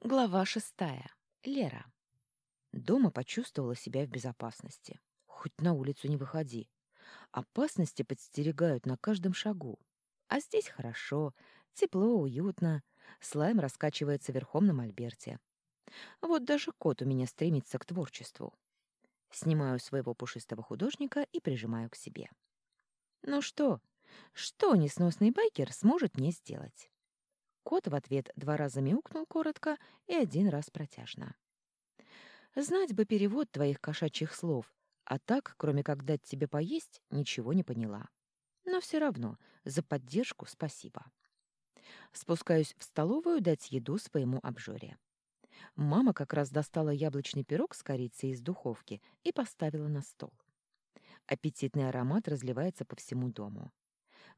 Глава шестая. Лера. Дома почувствовала себя в безопасности. Хоть на улицу не выходи. Опасности подстерегают на каждом шагу. А здесь хорошо, тепло, уютно. Слайм раскачивается верхом на мольберте. Вот даже кот у меня стремится к творчеству. Снимаю своего пушистого художника и прижимаю к себе. Ну что? Что несносный байкер сможет мне сделать? Кот в ответ два раза мяукнул коротко и один раз протяжно. Знать бы перевод твоих кошачьих слов, а так, кроме как дать тебе поесть, ничего не поняла. Но все равно за поддержку спасибо. Спускаюсь в столовую дать еду своему обжоре. Мама как раз достала яблочный пирог с корицей из духовки и поставила на стол. Аппетитный аромат разливается по всему дому.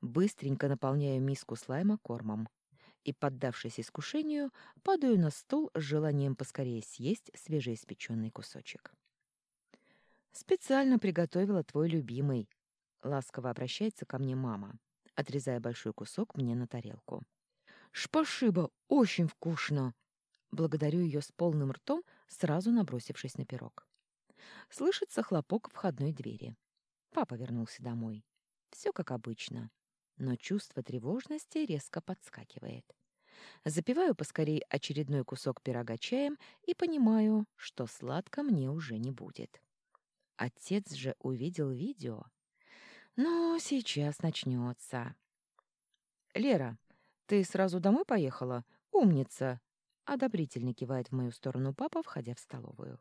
Быстренько наполняю миску слайма кормом и, поддавшись искушению, падаю на стол с желанием поскорее съесть свежеиспеченный кусочек. «Специально приготовила твой любимый», — ласково обращается ко мне мама, отрезая большой кусок мне на тарелку. «Шпашиба, очень вкусно!» Благодарю ее с полным ртом, сразу набросившись на пирог. Слышится хлопок входной двери. Папа вернулся домой. Все как обычно но чувство тревожности резко подскакивает. Запиваю поскорей очередной кусок пирога чаем и понимаю, что сладко мне уже не будет. Отец же увидел видео. Но сейчас начнется. «Лера, ты сразу домой поехала? Умница!» Одобрительно кивает в мою сторону папа, входя в столовую.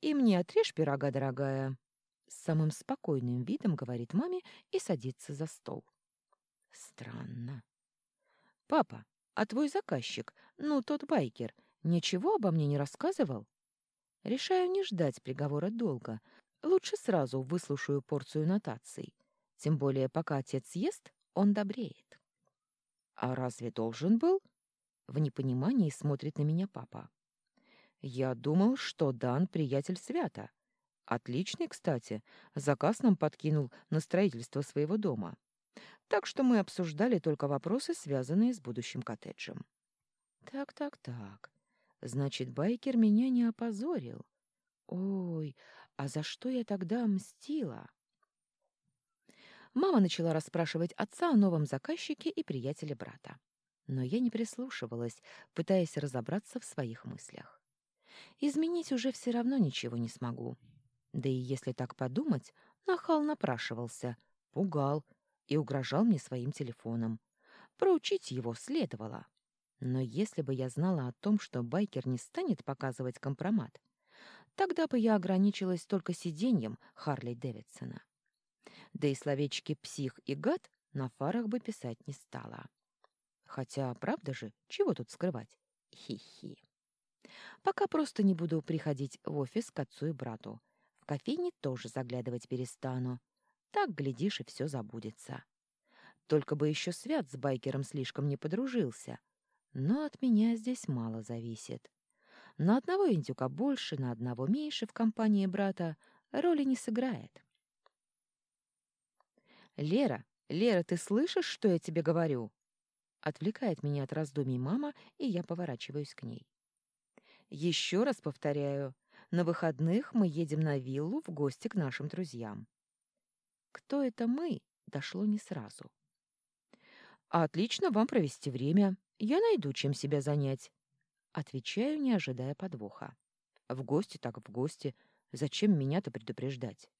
«И мне отрежь пирога, дорогая!» С самым спокойным видом говорит маме и садится за стол. Странно. Папа, а твой заказчик, ну, тот байкер, ничего обо мне не рассказывал? Решаю не ждать приговора долго. Лучше сразу выслушаю порцию нотаций. Тем более, пока отец ест, он добреет. А разве должен был? В непонимании смотрит на меня папа. Я думал, что Дан приятель свята. Отличный, кстати. Заказ нам подкинул на строительство своего дома так что мы обсуждали только вопросы, связанные с будущим коттеджем. Так, так, так. Значит, байкер меня не опозорил. Ой, а за что я тогда мстила? Мама начала расспрашивать отца о новом заказчике и приятеле брата. Но я не прислушивалась, пытаясь разобраться в своих мыслях. Изменить уже все равно ничего не смогу. Да и если так подумать, нахал напрашивался, пугал, и угрожал мне своим телефоном. Проучить его следовало. Но если бы я знала о том, что байкер не станет показывать компромат, тогда бы я ограничилась только сиденьем Харли Дэвидсона. Да и словечки «псих» и «гад» на фарах бы писать не стала. Хотя, правда же, чего тут скрывать? Хи-хи. Пока просто не буду приходить в офис к отцу и брату. В кофейне тоже заглядывать перестану. Так, глядишь, и все забудется. Только бы еще Свят с байкером слишком не подружился. Но от меня здесь мало зависит. На одного индюка больше, на одного меньше в компании брата роли не сыграет. «Лера, Лера, ты слышишь, что я тебе говорю?» Отвлекает меня от раздумий мама, и я поворачиваюсь к ней. «Еще раз повторяю, на выходных мы едем на виллу в гости к нашим друзьям. Кто это мы, дошло не сразу. «Отлично вам провести время. Я найду, чем себя занять». Отвечаю, не ожидая подвоха. «В гости так в гости. Зачем меня-то предупреждать?»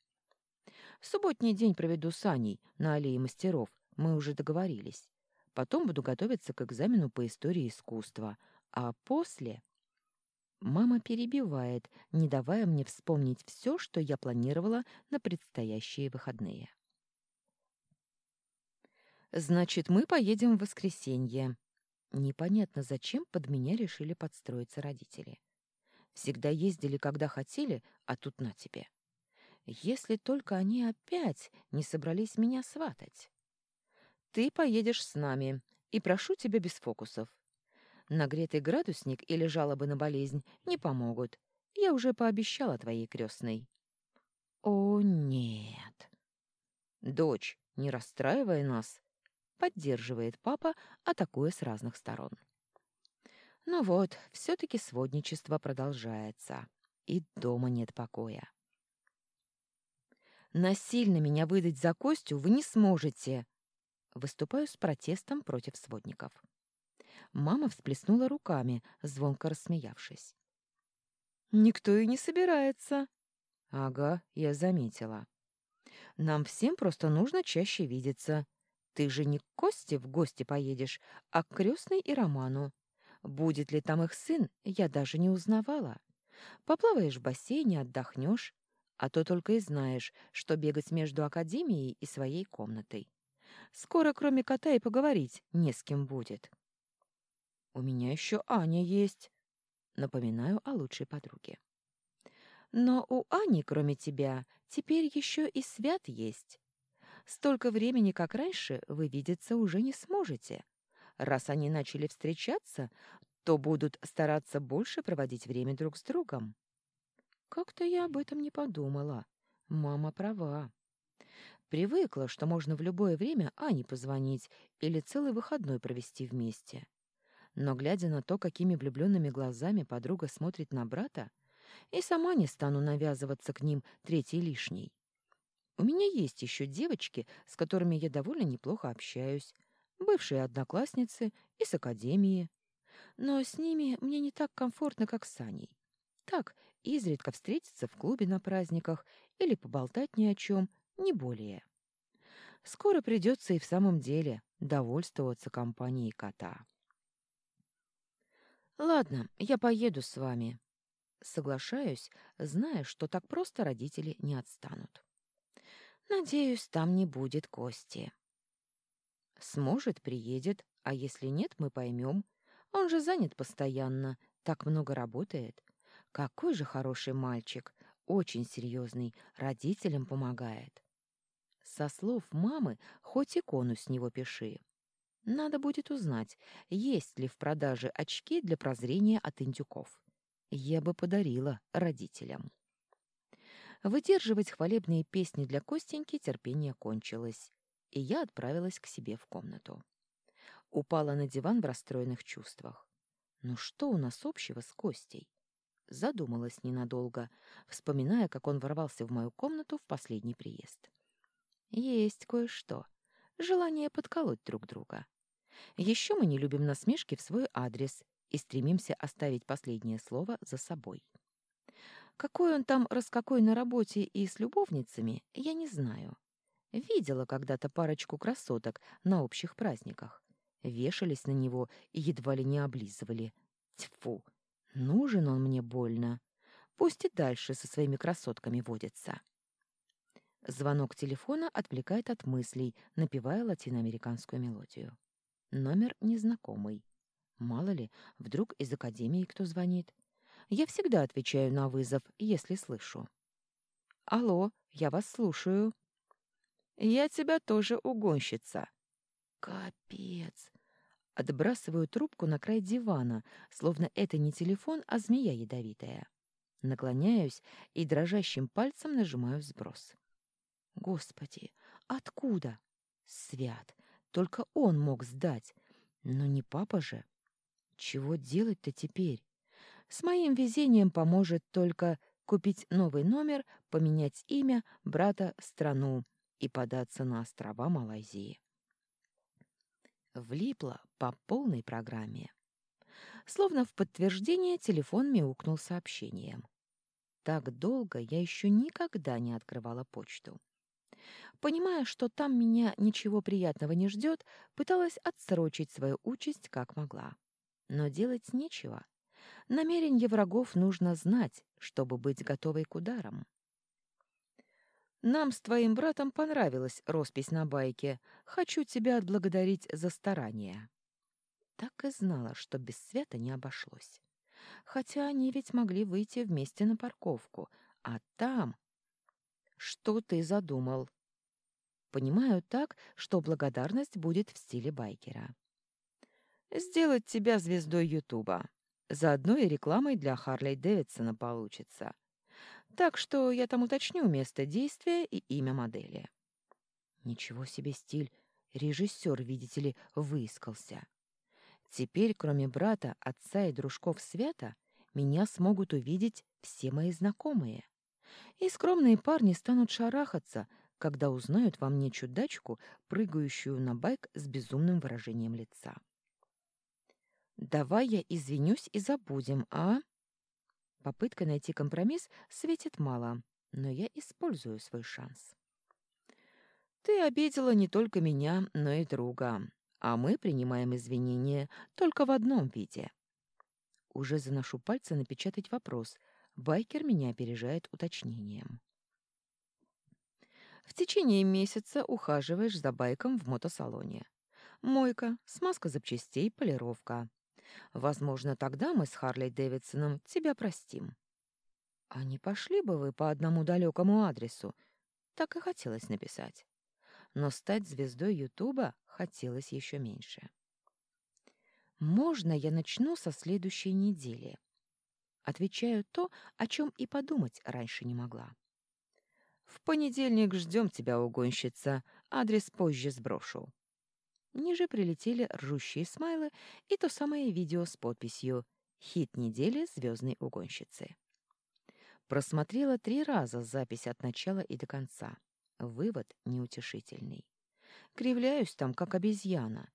«Субботний день проведу с Аней на аллее мастеров. Мы уже договорились. Потом буду готовиться к экзамену по истории искусства. А после...» Мама перебивает, не давая мне вспомнить все, что я планировала на предстоящие выходные. «Значит, мы поедем в воскресенье». Непонятно, зачем под меня решили подстроиться родители. Всегда ездили, когда хотели, а тут на тебе. Если только они опять не собрались меня сватать. Ты поедешь с нами, и прошу тебя без фокусов. Нагретый градусник или жалобы на болезнь не помогут. Я уже пообещала твоей крестной. О, нет. Дочь, не расстраивай нас, поддерживает папа, атакуя с разных сторон. Ну вот, все-таки сводничество продолжается, и дома нет покоя. Насильно меня выдать за Костю вы не сможете. Выступаю с протестом против сводников. Мама всплеснула руками, звонко рассмеявшись. «Никто и не собирается». «Ага, я заметила. Нам всем просто нужно чаще видеться. Ты же не к Косте в гости поедешь, а к крестной и Роману. Будет ли там их сын, я даже не узнавала. Поплаваешь в бассейне, отдохнешь, а то только и знаешь, что бегать между академией и своей комнатой. Скоро, кроме кота, и поговорить не с кем будет. У меня еще Аня есть. Напоминаю о лучшей подруге. Но у Ани, кроме тебя, теперь еще и Свят есть. Столько времени, как раньше, вы видеться уже не сможете. Раз они начали встречаться, то будут стараться больше проводить время друг с другом. Как-то я об этом не подумала. Мама права. Привыкла, что можно в любое время Ане позвонить или целый выходной провести вместе. Но, глядя на то, какими влюбленными глазами подруга смотрит на брата, и сама не стану навязываться к ним третьей лишней. У меня есть еще девочки, с которыми я довольно неплохо общаюсь, бывшие одноклассницы и с академии. Но с ними мне не так комфортно, как с Аней. Так, изредка встретиться в клубе на праздниках или поболтать ни о чем, не более. Скоро придется и в самом деле довольствоваться компанией кота. «Ладно, я поеду с вами». Соглашаюсь, зная, что так просто родители не отстанут. Надеюсь, там не будет Кости. Сможет, приедет, а если нет, мы поймем. Он же занят постоянно, так много работает. Какой же хороший мальчик, очень серьезный, родителям помогает. Со слов мамы, хоть икону с него пиши. Надо будет узнать, есть ли в продаже очки для прозрения от индюков. Я бы подарила родителям. Выдерживать хвалебные песни для Костеньки терпение кончилось, и я отправилась к себе в комнату. Упала на диван в расстроенных чувствах. Ну что у нас общего с Костей? Задумалась ненадолго, вспоминая, как он ворвался в мою комнату в последний приезд. Есть кое-что. Желание подколоть друг друга. Еще мы не любим насмешки в свой адрес и стремимся оставить последнее слово за собой. Какой он там раскакой на работе и с любовницами, я не знаю. Видела когда-то парочку красоток на общих праздниках. Вешались на него и едва ли не облизывали. Тьфу, нужен он мне больно. Пусть и дальше со своими красотками водится. Звонок телефона отвлекает от мыслей, напевая латиноамериканскую мелодию. Номер незнакомый. Мало ли, вдруг из академии кто звонит. Я всегда отвечаю на вызов, если слышу. «Алло, я вас слушаю». «Я тебя тоже угонщица». «Капец!» Отбрасываю трубку на край дивана, словно это не телефон, а змея ядовитая. Наклоняюсь и дрожащим пальцем нажимаю сброс. Господи, откуда? Свят, только он мог сдать. Но не папа же. Чего делать-то теперь? С моим везением поможет только купить новый номер, поменять имя, брата, страну и податься на острова Малайзии. Влипла по полной программе. Словно в подтверждение телефон мяукнул сообщением. Так долго я еще никогда не открывала почту. Понимая, что там меня ничего приятного не ждет, пыталась отсрочить свою участь как могла. Но делать нечего. Намеренье врагов нужно знать, чтобы быть готовой к ударам. «Нам с твоим братом понравилась роспись на байке. Хочу тебя отблагодарить за старание». Так и знала, что без света не обошлось. Хотя они ведь могли выйти вместе на парковку, а там... Что ты задумал? Понимаю так, что благодарность будет в стиле байкера. Сделать тебя звездой Ютуба. Заодно и рекламой для Харлей Дэвидсона получится. Так что я там уточню место действия и имя модели. Ничего себе стиль. Режиссер, видите ли, выискался. Теперь, кроме брата, отца и дружков Свята, меня смогут увидеть все мои знакомые. И скромные парни станут шарахаться, когда узнают во мне чудачку, прыгающую на байк с безумным выражением лица. «Давай я извинюсь и забудем, а?» Попытка найти компромисс светит мало, но я использую свой шанс. «Ты обидела не только меня, но и друга, а мы принимаем извинения только в одном виде». Уже заношу пальцы напечатать вопрос. Байкер меня опережает уточнением. В течение месяца ухаживаешь за байком в мотосалоне. Мойка, смазка запчастей, полировка. Возможно, тогда мы с Харли Дэвидсоном тебя простим. А не пошли бы вы по одному далекому адресу? Так и хотелось написать. Но стать звездой Ютуба хотелось еще меньше. Можно я начну со следующей недели? Отвечаю то, о чем и подумать раньше не могла. В понедельник ждем тебя, угонщица. Адрес позже сброшу. Ниже прилетели ржущие смайлы и то самое видео с подписью «Хит недели звездной угонщицы». Просмотрела три раза запись от начала и до конца. Вывод неутешительный. Кривляюсь там, как обезьяна.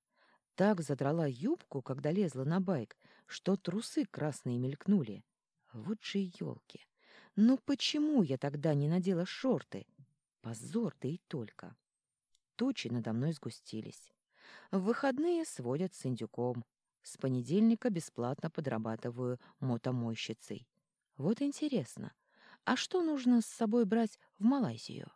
Так задрала юбку, когда лезла на байк, что трусы красные мелькнули. Вот же елки! Но почему я тогда не надела шорты? Позор, да и только. Тучи надо мной сгустились. В выходные сводят с индюком. С понедельника бесплатно подрабатываю мотомойщицей. Вот интересно, а что нужно с собой брать в Малайзию?